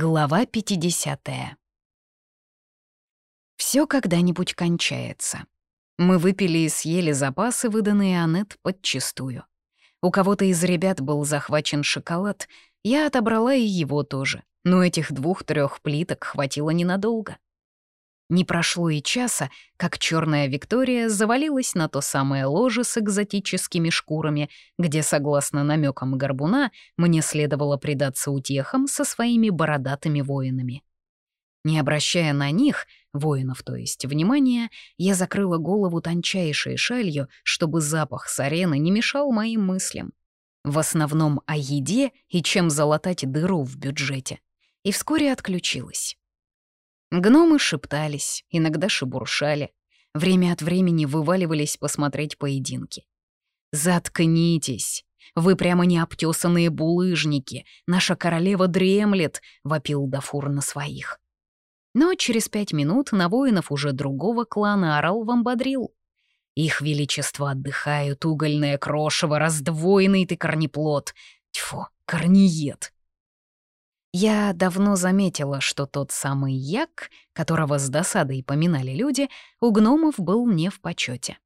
Глава 50. Все когда-нибудь кончается. Мы выпили и съели запасы, выданные Аннет подчистую. У кого-то из ребят был захвачен шоколад, я отобрала и его тоже, но этих двух-трех плиток хватило ненадолго. Не прошло и часа, как черная Виктория завалилась на то самое ложе с экзотическими шкурами, где, согласно намекам горбуна, мне следовало предаться утехам со своими бородатыми воинами. Не обращая на них, воинов то есть, внимания, я закрыла голову тончайшей шалью, чтобы запах с арены не мешал моим мыслям. В основном о еде и чем залатать дыру в бюджете. И вскоре отключилась. Гномы шептались, иногда шебуршали. Время от времени вываливались посмотреть поединки. «Заткнитесь! Вы прямо не обтесанные булыжники! Наша королева дремлет!» — вопил Дафур на своих. Но через пять минут на воинов уже другого клана орал вамбодрил. «Их величество отдыхают, угольное крошево, раздвоенный ты корнеплод! Тьфу, корниет!» Я давно заметила, что тот самый як, которого с досадой поминали люди, у гномов был не в почете.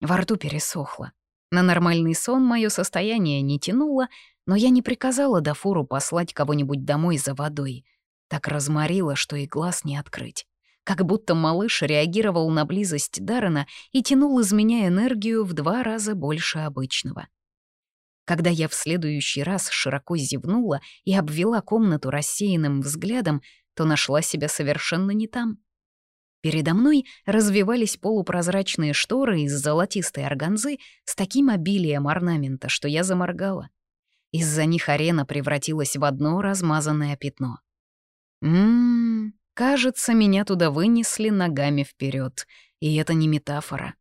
Во рту пересохло. На нормальный сон мое состояние не тянуло, но я не приказала Дафуру послать кого-нибудь домой за водой. Так разморило, что и глаз не открыть. Как будто малыш реагировал на близость Даррена и тянул из меня энергию в два раза больше обычного. Когда я в следующий раз широко зевнула и обвела комнату рассеянным взглядом, то нашла себя совершенно не там. Передо мной развивались полупрозрачные шторы из золотистой органзы с таким обилием орнамента, что я заморгала. Из-за них арена превратилась в одно размазанное пятно. Ммм, кажется, меня туда вынесли ногами вперед, и это не метафора.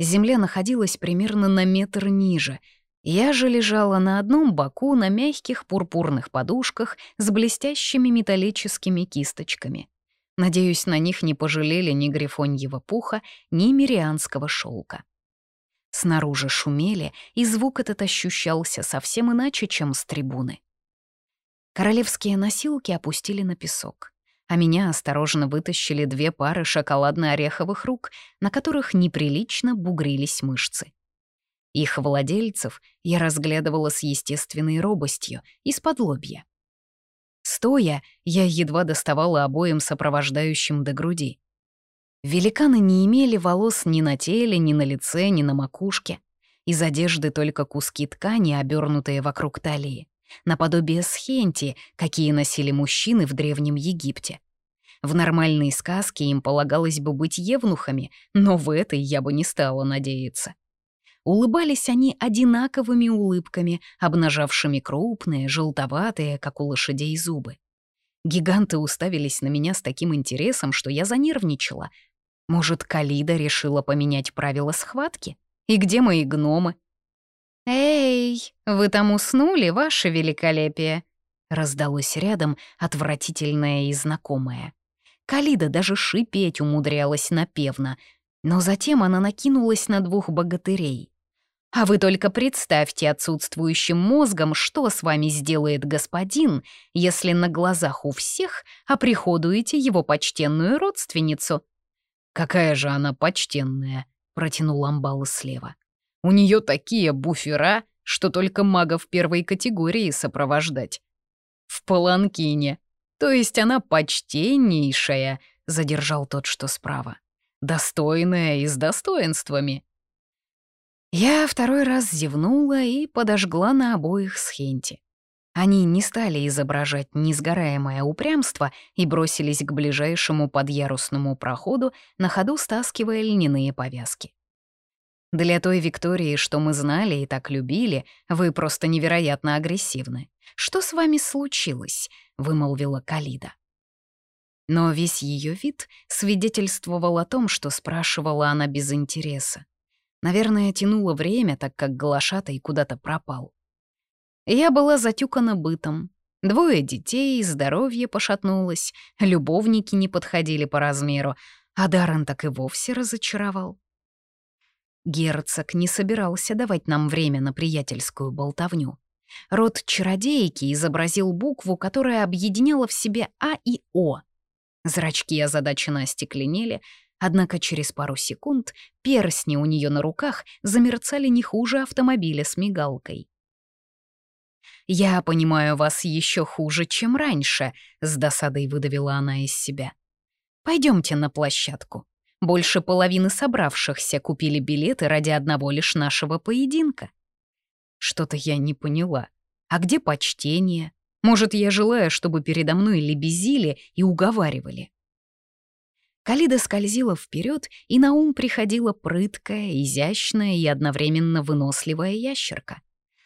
Земля находилась примерно на метр ниже — я же лежала на одном боку на мягких пурпурных подушках с блестящими металлическими кисточками. Надеюсь, на них не пожалели ни грифоньего пуха, ни мирианского шелка. Снаружи шумели, и звук этот ощущался совсем иначе, чем с трибуны. Королевские носилки опустили на песок, а меня осторожно вытащили две пары шоколадно-ореховых рук, на которых неприлично бугрились мышцы. Их владельцев я разглядывала с естественной робостью, из-под лобья. Стоя, я едва доставала обоим сопровождающим до груди. Великаны не имели волос ни на теле, ни на лице, ни на макушке. Из одежды только куски ткани, обернутые вокруг талии, наподобие схенти, какие носили мужчины в Древнем Египте. В нормальной сказке им полагалось бы быть евнухами, но в этой я бы не стала надеяться. Улыбались они одинаковыми улыбками, обнажавшими крупные, желтоватые, как у лошадей, зубы. Гиганты уставились на меня с таким интересом, что я занервничала. Может, Калида решила поменять правила схватки? И где мои гномы? «Эй, вы там уснули, ваше великолепие?» Раздалось рядом отвратительное и знакомое. Калида даже шипеть умудрялась напевно, но затем она накинулась на двух богатырей. А вы только представьте отсутствующим мозгом, что с вами сделает господин, если на глазах у всех оприходуете его почтенную родственницу. «Какая же она почтенная», — протянул амбал слева. «У нее такие буфера, что только магов первой категории сопровождать». «В паланкине. То есть она почтеннейшая», — задержал тот, что справа. «Достойная и с достоинствами». Я второй раз зевнула и подожгла на обоих схенти. Они не стали изображать несгораемое упрямство и бросились к ближайшему подъярусному проходу, на ходу стаскивая льняные повязки. Для той Виктории, что мы знали и так любили, вы просто невероятно агрессивны. Что с вами случилось?» — вымолвила Калида. Но весь ее вид свидетельствовал о том, что спрашивала она без интереса. Наверное, тянуло время, так как глашатай куда-то пропал. Я была затюкана бытом. Двое детей, здоровье пошатнулось, любовники не подходили по размеру, а Даррен так и вовсе разочаровал. Герцог не собирался давать нам время на приятельскую болтовню. Рот чародейки изобразил букву, которая объединяла в себе А и О. Зрачки озадаченно остекленели, однако через пару секунд перстни у нее на руках замерцали не хуже автомобиля с мигалкой. «Я понимаю вас еще хуже, чем раньше», — с досадой выдавила она из себя. Пойдемте на площадку. Больше половины собравшихся купили билеты ради одного лишь нашего поединка. Что-то я не поняла. А где почтение? Может, я желаю, чтобы передо мной лебезили и уговаривали? Калида скользила вперед, и на ум приходила прыткая, изящная и одновременно выносливая ящерка.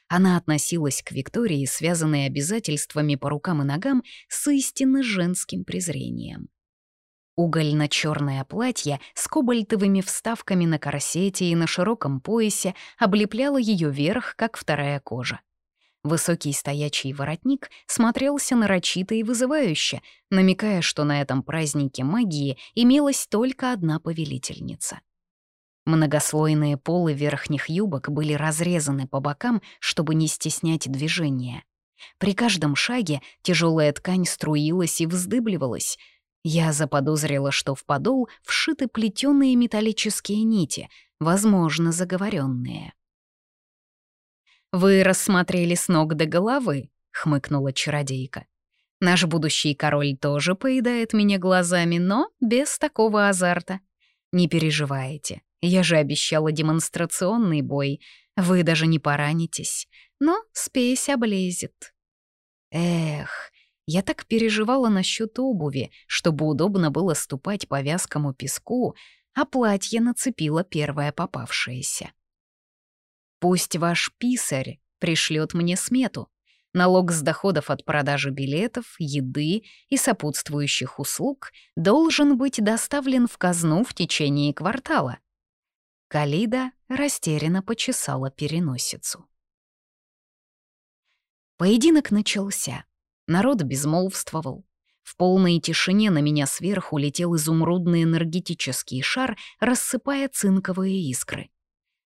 Она относилась к Виктории, связанной обязательствами по рукам и ногам, с истинно женским презрением. Угольно-черное платье с кобальтовыми вставками на корсете и на широком поясе облепляло ее верх, как вторая кожа. Высокий стоячий воротник смотрелся нарочито и вызывающе, намекая, что на этом празднике магии имелась только одна повелительница. Многослойные полы верхних юбок были разрезаны по бокам, чтобы не стеснять движения. При каждом шаге тяжелая ткань струилась и вздыбливалась — я заподозрила, что в подол вшиты плетеные металлические нити, возможно, заговоренные. «Вы рассмотрели с ног до головы», — хмыкнула чародейка. «Наш будущий король тоже поедает меня глазами, но без такого азарта. Не переживайте, я же обещала демонстрационный бой. Вы даже не поранитесь, но спесь облезет». Эх, я так переживала насчет обуви, чтобы удобно было ступать по вязкому песку, а платье нацепило первое попавшееся. Пусть ваш писарь пришлет мне смету. Налог с доходов от продажи билетов, еды и сопутствующих услуг должен быть доставлен в казну в течение квартала. Калида растерянно почесала переносицу. Поединок начался. Народ безмолвствовал. В полной тишине на меня сверху летел изумрудный энергетический шар, рассыпая цинковые искры.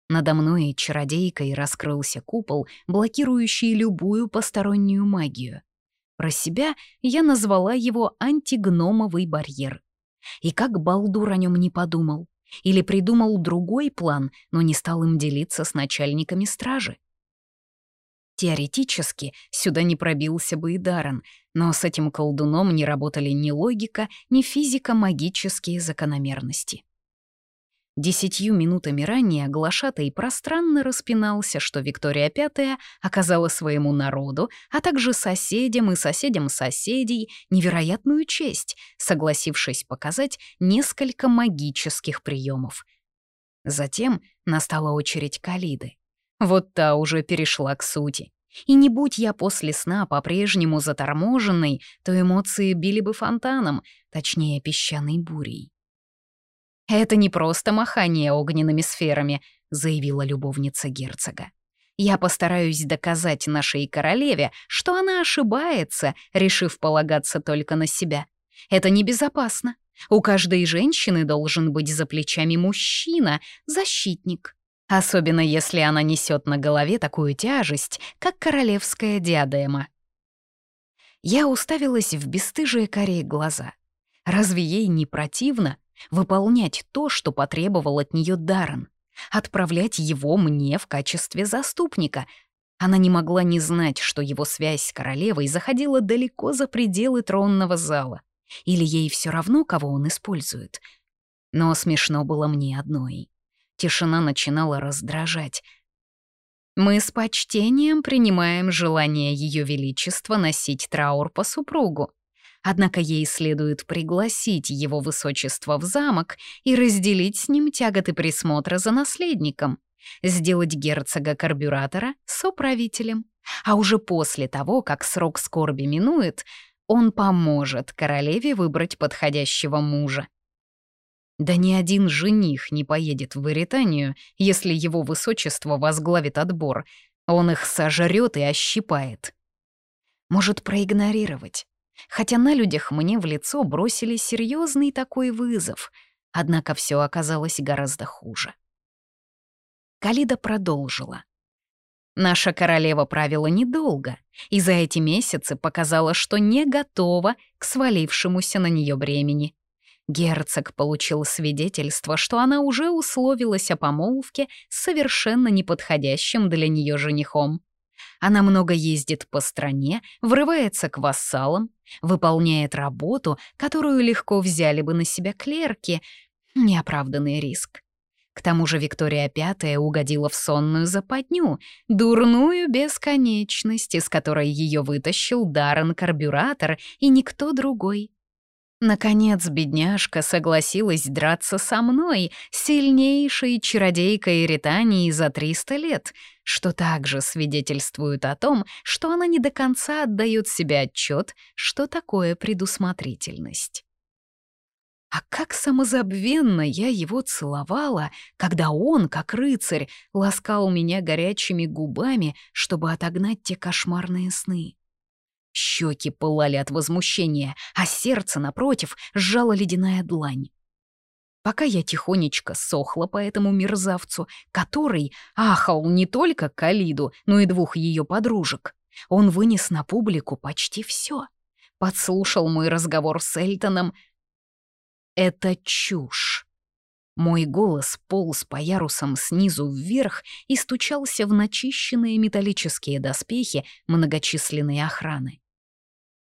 Надо мной чародейкой раскрылся купол, блокирующий любую постороннюю магию. Про себя я назвала его антигномовый барьер. И как Балдур о нем не подумал. Или придумал другой план, но не стал им делиться с начальниками стражи. Теоретически сюда не пробился бы и Даррен, но с этим колдуном не работали ни логика, ни физико-магические закономерности. Десятью минутами ранее глашатый пространно распинался, что Виктория Пятая оказала своему народу, а также соседям и соседям соседей невероятную честь, согласившись показать несколько магических приемов. Затем настала очередь Калиды. Вот та уже перешла к сути. И не будь я после сна по-прежнему заторможенной, то эмоции били бы фонтаном, точнее, песчаной бурей. «Это не просто махание огненными сферами», — заявила любовница герцога. «Я постараюсь доказать нашей королеве, что она ошибается, решив полагаться только на себя. Это небезопасно. У каждой женщины должен быть за плечами мужчина, защитник. Особенно если она несет на голове такую тяжесть, как королевская диадема. Я уставилась в бесстыжие корей глаза. Разве ей не противно выполнять то, что потребовал от нее Даррен? Отправлять его мне в качестве заступника? Она не могла не знать, что его связь с королевой заходила далеко за пределы тронного зала. Или ей все равно, кого он использует. Но смешно было мне одной. Тишина начинала раздражать. Мы с почтением принимаем желание Ее Величества носить траур по супругу. Однако ей следует пригласить его высочество в замок и разделить с ним тяготы присмотра за наследником, сделать герцога-карбюратора соправителем. А уже после того, как срок скорби минует, он поможет королеве выбрать подходящего мужа. Да ни один жених не поедет в Иританию, если его высочество возглавит отбор. Он их сожрет и ощипает. Может, проигнорировать. Хотя на людях мне в лицо бросили серьезный такой вызов. Однако все оказалось гораздо хуже. Калида продолжила. Наша королева правила недолго, и за эти месяцы показала, что не готова к свалившемуся на нее бремени. Герцог получил свидетельство, что она уже условилась о помолвке с совершенно неподходящим для нее женихом. Она много ездит по стране, врывается к вассалам, выполняет работу, которую легко взяли бы на себя клерки. Неоправданный риск. К тому же Виктория Пятая угодила в сонную западню, дурную бесконечность, из которой ее вытащил Даррен Карбюратор и никто другой. Наконец, бедняжка согласилась драться со мной, сильнейшей чародейкой Ритании за 300 лет, что также свидетельствует о том, что она не до конца отдает себе отчет, что такое предусмотрительность. А как самозабвенно я его целовала, когда он, как рыцарь, ласкал меня горячими губами, чтобы отогнать те кошмарные сны. Щеки пылали от возмущения, а сердце, напротив, сжала ледяная длань. Пока я тихонечко сохла по этому мерзавцу, который ахал не только Калиду, но и двух ее подружек, он вынес на публику почти все. Подслушал мой разговор с Эльтоном. Это чушь. Мой голос полз по ярусам снизу вверх и стучался в начищенные металлические доспехи многочисленной охраны.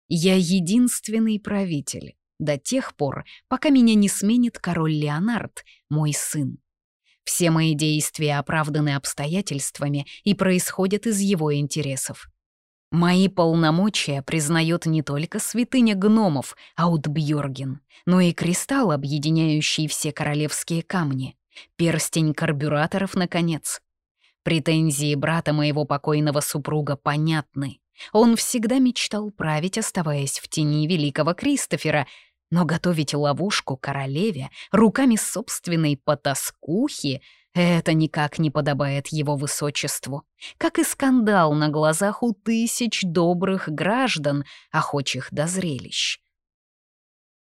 Я единственный правитель до тех пор, пока меня не сменит король Леонард, мой сын. Все мои действия оправданы обстоятельствами и происходят из его интересов. Мои полномочия признает не только святыня гномов, Аутбьорген, но и кристалл, объединяющий все королевские камни, перстень карбюраторов, наконец. Претензии брата моего покойного супруга понятны. Он всегда мечтал править, оставаясь в тени великого Кристофера, но готовить ловушку королеве руками собственной потаскухи — это никак не подобает его высочеству, как и скандал на глазах у тысяч добрых граждан, охочих до зрелищ.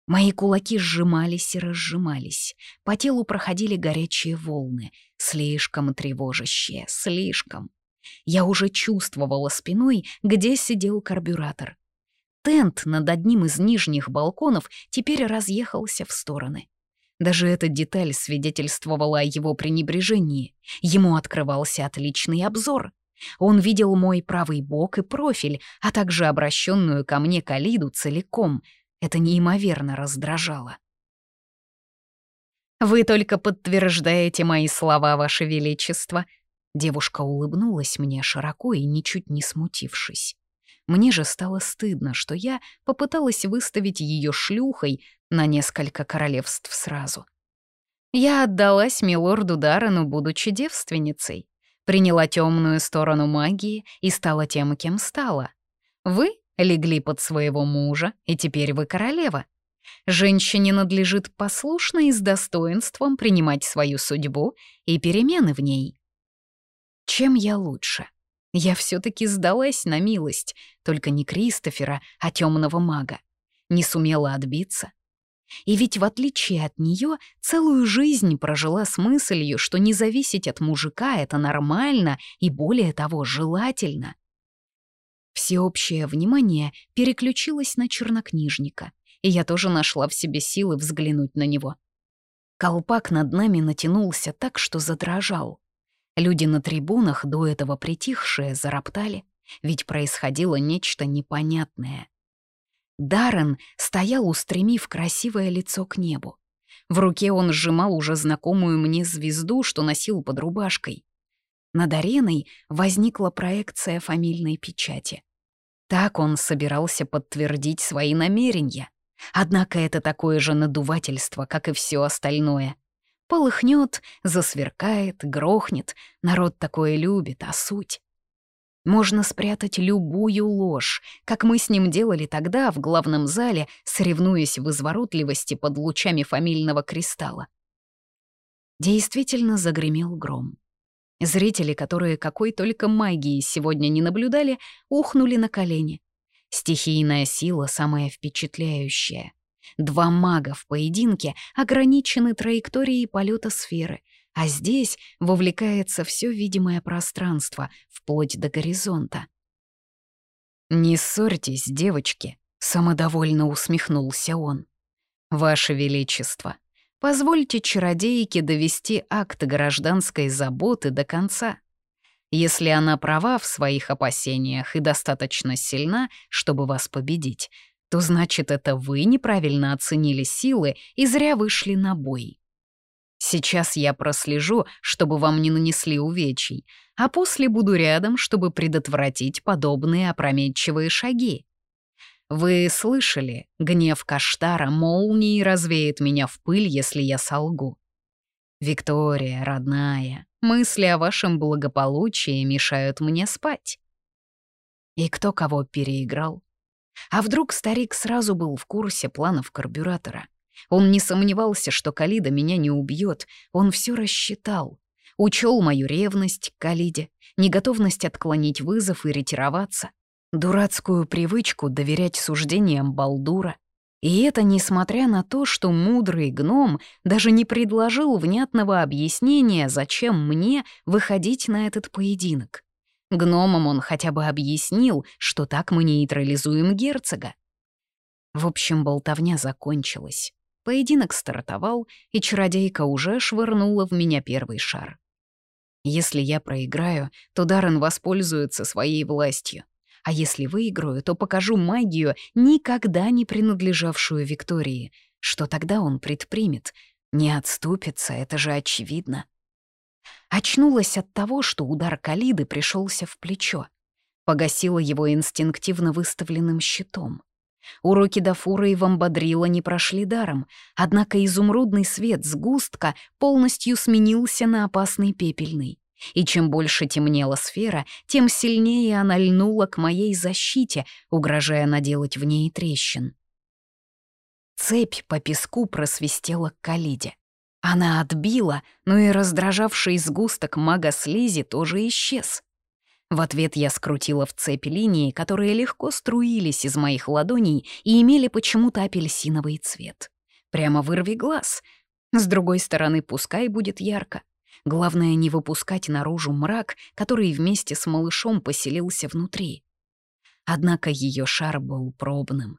Мои кулаки сжимались и разжимались, по телу проходили горячие волны, слишком тревожащие, слишком. Я уже чувствовала спиной, где сидел карбюратор. Тент над одним из нижних балконов теперь разъехался в стороны. Даже эта деталь свидетельствовала о его пренебрежении. Ему открывался отличный обзор. Он видел мой правый бок и профиль, а также обращенную ко мне калиду целиком. Это неимоверно раздражало. «Вы только подтверждаете мои слова, Ваше Величество», Девушка улыбнулась мне широко и ничуть не смутившись. Мне же стало стыдно, что я попыталась выставить ее шлюхой на несколько королевств сразу. Я отдалась милорду Даррену, будучи девственницей, приняла темную сторону магии и стала тем, кем стала. Вы легли под своего мужа, и теперь вы королева. Женщине надлежит послушно и с достоинством принимать свою судьбу и перемены в ней. Чем я лучше? Я все таки сдалась на милость, только не Кристофера, а темного мага. Не сумела отбиться. И ведь в отличие от нее целую жизнь прожила с мыслью, что не зависеть от мужика — это нормально и, более того, желательно. Всеобщее внимание переключилось на чернокнижника, и я тоже нашла в себе силы взглянуть на него. Колпак над нами натянулся так, что задрожал. Люди на трибунах, до этого притихшие, зароптали, ведь происходило нечто непонятное. Даррен стоял, устремив красивое лицо к небу. В руке он сжимал уже знакомую мне звезду, что носил под рубашкой. Над ареной возникла проекция фамильной печати. Так он собирался подтвердить свои намерения. Однако это такое же надувательство, как и все остальное. Полыхнет, засверкает, грохнет. Народ такое любит, а суть? Можно спрятать любую ложь, как мы с ним делали тогда в главном зале, соревнуясь в изворотливости под лучами фамильного кристалла. Действительно загремел гром. Зрители, которые какой только магии сегодня не наблюдали, ухнули на колени. Стихийная сила самая впечатляющая — Два мага в поединке ограничены траекторией полета сферы, а здесь вовлекается все видимое пространство, вплоть до горизонта. «Не ссорьтесь, девочки», — самодовольно усмехнулся он. «Ваше Величество, позвольте чародейке довести акт гражданской заботы до конца. Если она права в своих опасениях и достаточно сильна, чтобы вас победить, то значит, это вы неправильно оценили силы и зря вышли на бой. Сейчас я прослежу, чтобы вам не нанесли увечий, а после буду рядом, чтобы предотвратить подобные опрометчивые шаги. Вы слышали, гнев Каштара молнией развеет меня в пыль, если я солгу. Виктория, родная, мысли о вашем благополучии мешают мне спать. И кто кого переиграл? А вдруг старик сразу был в курсе планов карбюратора? Он не сомневался, что Калида меня не убьет. Он все рассчитал. Учел мою ревность к Калиде, неготовность отклонить вызов и ретироваться, дурацкую привычку доверять суждениям Балдура. И это несмотря на то, что мудрый гном даже не предложил внятного объяснения, зачем мне выходить на этот поединок. Гномам он хотя бы объяснил, что так мы нейтрализуем герцога. В общем, болтовня закончилась. Поединок стартовал, и чародейка уже швырнула в меня первый шар. Если я проиграю, то Даррен воспользуется своей властью. А если выиграю, то покажу магию, никогда не принадлежавшую Виктории. Что тогда он предпримет? Не отступится, это же очевидно. Очнулась от того, что удар Калиды пришелся в плечо. Погасила его инстинктивно выставленным щитом. Уроки Дафура и Вамбадрила не прошли даром, однако изумрудный свет сгустка полностью сменился на опасный пепельный. И чем больше темнела сфера, тем сильнее она льнула к моей защите, угрожая наделать в ней трещин. Цепь по песку просвистела к Калиде. Она отбила, но и раздражавший сгусток мага слизи тоже исчез. В ответ я скрутила в цепь линии, которые легко струились из моих ладоней и имели почему-то апельсиновый цвет. Прямо вырви глаз. С другой стороны, пускай будет ярко. Главное не выпускать наружу мрак, который вместе с малышом поселился внутри. Однако ее шар был пробным.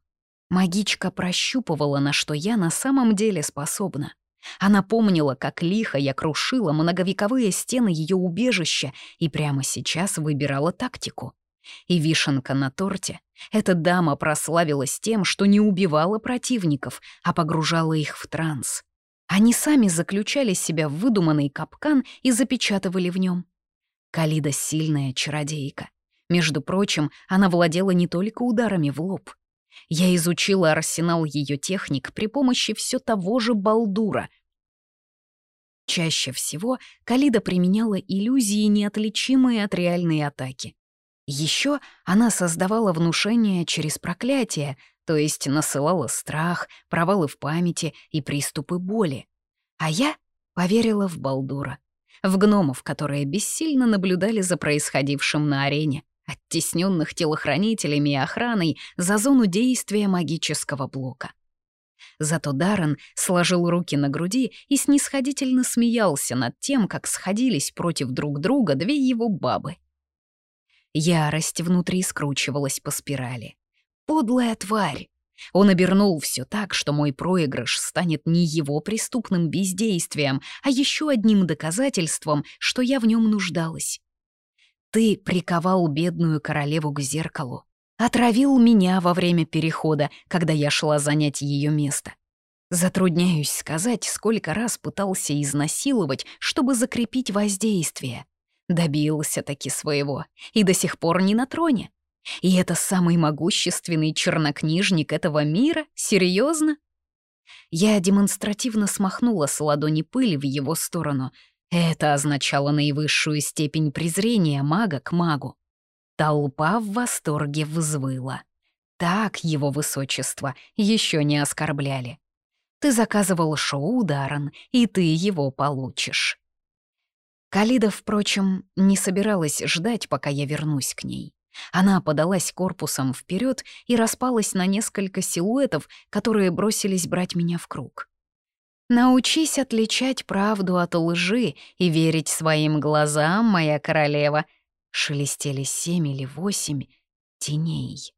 Магичка прощупывала, на что я на самом деле способна. Она помнила, как лихо я крушила многовековые стены ее убежища и прямо сейчас выбирала тактику. И вишенка на торте. Эта дама прославилась тем, что не убивала противников, а погружала их в транс. Они сами заключали себя в выдуманный капкан и запечатывали в нем. Калида — сильная чародейка. Между прочим, она владела не только ударами в лоб — я изучила арсенал ее техник при помощи все того же балдура. Чаще всего Калида применяла иллюзии, неотличимые от реальной атаки. Еще она создавала внушение через проклятие, то есть насылала страх, провалы в памяти и приступы боли. А я поверила в Балдура, в гномов, которые бессильно наблюдали за происходившим на арене оттесненных телохранителями и охраной за зону действия магического блока. Зато Даррен сложил руки на груди и снисходительно смеялся над тем, как сходились против друг друга две его бабы. Ярость внутри скручивалась по спирали. «Подлая тварь!» Он обернул все так, что мой проигрыш станет не его преступным бездействием, а еще одним доказательством, что я в нем нуждалась. Ты приковал бедную королеву к зеркалу. Отравил меня во время перехода, когда я шла занять ее место. Затрудняюсь сказать, сколько раз пытался изнасиловать, чтобы закрепить воздействие. Добился таки своего и до сих пор не на троне. И это самый могущественный чернокнижник этого мира? Серьезно? Я демонстративно смахнула с ладони пыль в его сторону, это означало наивысшую степень презрения мага к магу. Толпа в восторге взвыла. Так его высочество еще не оскорбляли. Ты заказывал шоу, Даррен, и ты его получишь. Калида, впрочем, не собиралась ждать, пока я вернусь к ней. Она подалась корпусом вперед и распалась на несколько силуэтов, которые бросились брать меня в круг. Научись отличать правду от лжи и верить своим глазам, моя королева. Шелестели семь или восемь теней.